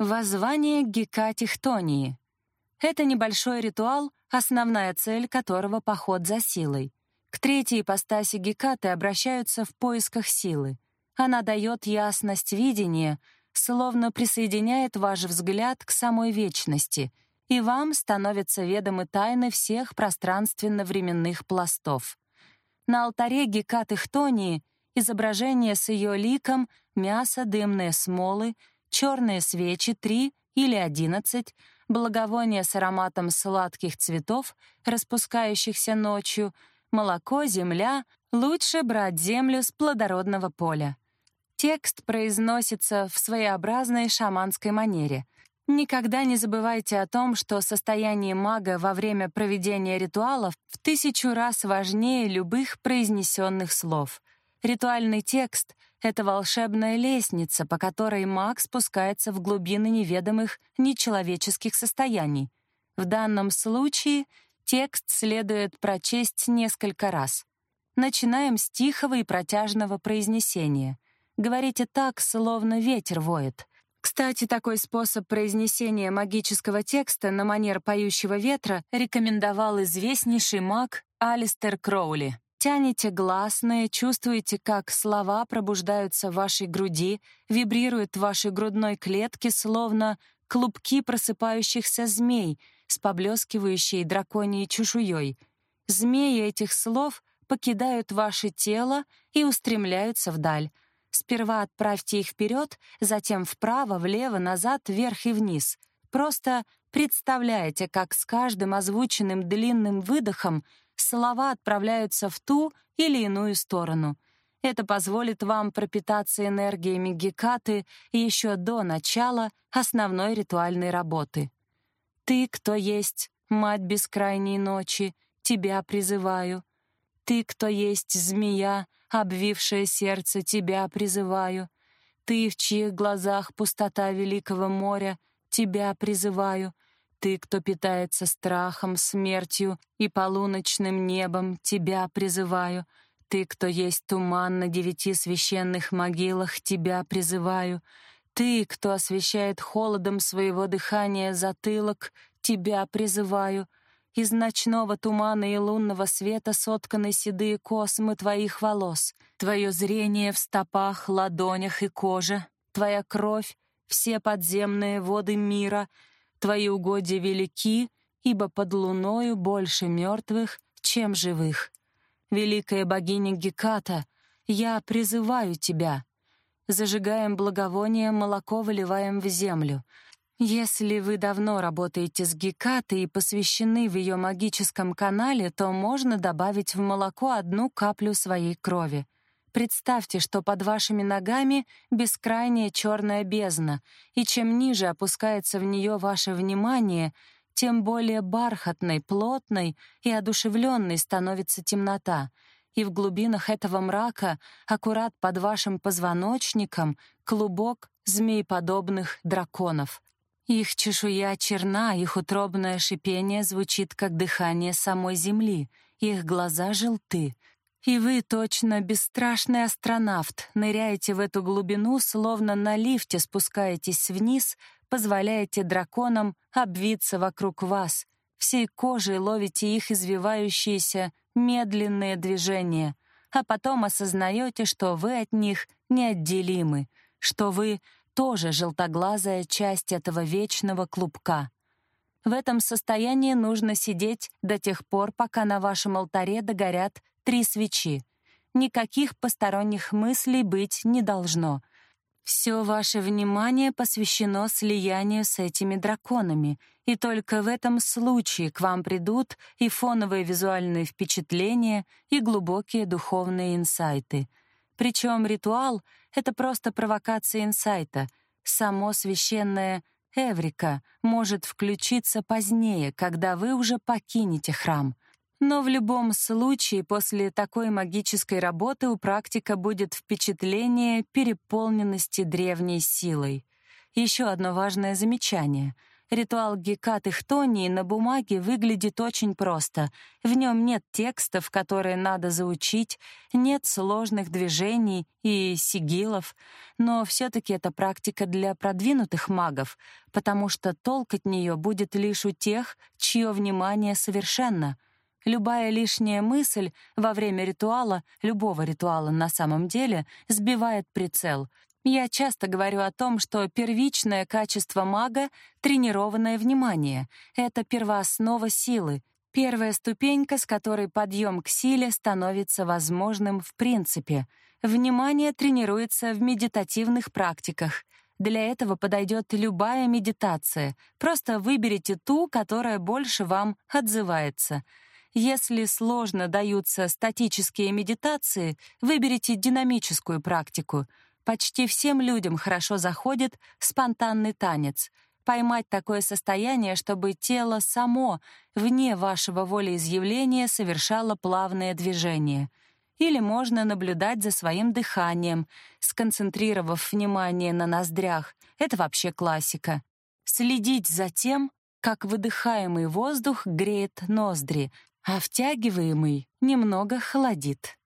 Воззвание Гекатихтонии. Это небольшой ритуал, основная цель которого — поход за силой. К третьей ипостаси Гекаты обращаются в поисках силы. Она дает ясность видения, словно присоединяет ваш взгляд к самой вечности, и вам становятся ведомы тайны всех пространственно-временных пластов. На алтаре Гекаты Хтонии изображение с ее ликом, мясо, дымные смолы, черные свечи три или одиннадцать, благовония с ароматом сладких цветов, распускающихся ночью, молоко, земля, лучше брать землю с плодородного поля. Текст произносится в своеобразной шаманской манере. Никогда не забывайте о том, что состояние мага во время проведения ритуалов в тысячу раз важнее любых произнесенных слов. Ритуальный текст — это волшебная лестница, по которой маг спускается в глубины неведомых нечеловеческих состояний. В данном случае текст следует прочесть несколько раз. Начинаем с тихого и протяжного произнесения. Говорите так, словно ветер воет. Кстати, такой способ произнесения магического текста на манер поющего ветра рекомендовал известнейший маг Алистер Кроули. Тянете гласные, чувствуете, как слова пробуждаются в вашей груди, вибрируют в вашей грудной клетке, словно клубки просыпающихся змей с поблескивающей драконьей чешуей. Змеи этих слов покидают ваше тело и устремляются вдаль. Сперва отправьте их вперед, затем вправо, влево, назад, вверх и вниз. Просто представляете, как с каждым озвученным длинным выдохом слова отправляются в ту или иную сторону. Это позволит вам пропитаться энергиями Гекаты еще до начала основной ритуальной работы. «Ты, кто есть, мать бескрайней ночи, тебя призываю. Ты, кто есть змея, обвившая сердце, тебя призываю. Ты, в чьих глазах пустота великого моря, тебя призываю. Ты, кто питается страхом, смертью и полуночным небом, тебя призываю. Ты, кто есть туман на девяти священных могилах, тебя призываю. Ты, кто освещает холодом своего дыхания затылок, тебя призываю. Из ночного тумана и лунного света сотканы седые космы твоих волос, твое зрение в стопах, ладонях и коже, твоя кровь, все подземные воды мира — Твои угодья велики, ибо под луною больше мертвых, чем живых. Великая богиня Геката, я призываю тебя. Зажигаем благовоние, молоко выливаем в землю. Если вы давно работаете с Гекатой и посвящены в ее магическом канале, то можно добавить в молоко одну каплю своей крови — Представьте, что под вашими ногами бескрайняя черная бездна, и чем ниже опускается в нее ваше внимание, тем более бархатной, плотной и одушевленной становится темнота, и в глубинах этого мрака, аккурат под вашим позвоночником, клубок змееподобных драконов. Их чешуя черна, их утробное шипение звучит как дыхание самой земли, их глаза желты — и вы точно бесстрашный астронавт, ныряете в эту глубину, словно на лифте спускаетесь вниз, позволяете драконам обвиться вокруг вас, всей кожей ловите их извивающиеся медленные движения, а потом осознаете, что вы от них неотделимы, что вы тоже желтоглазая часть этого вечного клубка. В этом состоянии нужно сидеть до тех пор, пока на вашем алтаре догорят три свечи. Никаких посторонних мыслей быть не должно. Все ваше внимание посвящено слиянию с этими драконами, и только в этом случае к вам придут и фоновые визуальные впечатления, и глубокие духовные инсайты. Причем ритуал — это просто провокация инсайта. Само священное Эврика может включиться позднее, когда вы уже покинете храм. Но в любом случае после такой магической работы у практика будет впечатление переполненности древней силой. Еще одно важное замечание. Ритуал Гекаты Хтонии на бумаге выглядит очень просто. В нем нет текстов, которые надо заучить, нет сложных движений и сигилов. Но все-таки это практика для продвинутых магов, потому что толк от нее будет лишь у тех, чье внимание совершенно. Любая лишняя мысль во время ритуала, любого ритуала на самом деле, сбивает прицел — я часто говорю о том, что первичное качество мага — тренированное внимание. Это первооснова силы, первая ступенька, с которой подъем к силе становится возможным в принципе. Внимание тренируется в медитативных практиках. Для этого подойдет любая медитация. Просто выберите ту, которая больше вам отзывается. Если сложно даются статические медитации, выберите динамическую практику — Почти всем людям хорошо заходит спонтанный танец. Поймать такое состояние, чтобы тело само, вне вашего волеизъявления, совершало плавное движение. Или можно наблюдать за своим дыханием, сконцентрировав внимание на ноздрях. Это вообще классика. Следить за тем, как выдыхаемый воздух греет ноздри, а втягиваемый немного холодит.